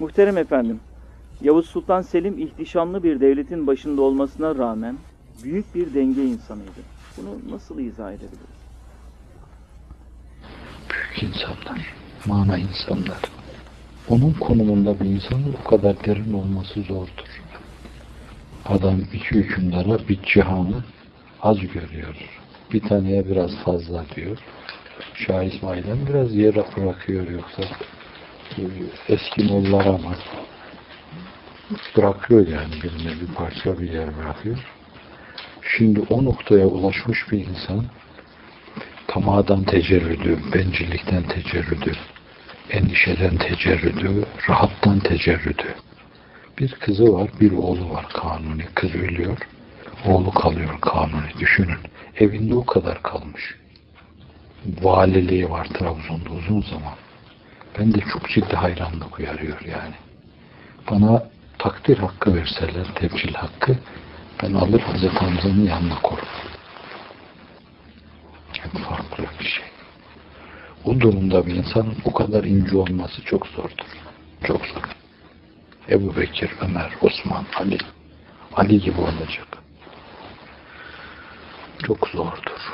Muhterem efendim, Yavuz Sultan Selim ihtişamlı bir devletin başında olmasına rağmen büyük bir denge insanıydı. Bunu nasıl izah edebiliriz? Büyük insanlar, mana insanlar. Onun konumunda bir insanın o kadar derin olması zordur. Adam iki hükümdara bir cihanı az görüyor. Bir taneye biraz fazla diyor. Şah İsmail'den biraz yer bırakıyor yoksa e, eski mollar ama bırakıyor yani birine bir parça bir yer bırakıyor. Şimdi o noktaya ulaşmış bir insan tamadan tecerrüdü, bencillikten tecerrüdü, endişeden tecerrüdü, rahattan tecerrüdü. Bir kızı var, bir oğlu var kanuni. Kız ölüyor, oğlu kalıyor kanuni. Düşünün, evinde o kadar kalmış. Valiliği var Trabzon'da uzun zaman. Ben de çok ciddi hayranlık uyarıyor yani. Bana takdir hakkı verseler, tebcil hakkı, ben alır Hazreti Hamza'nın yanına korum. Çok farklı bir şey. O durumda bir insanın o kadar ince olması çok zordur. Çok zor. Ebu Bekir, Ömer, Osman, Ali. Ali gibi olacak. Çok zordur.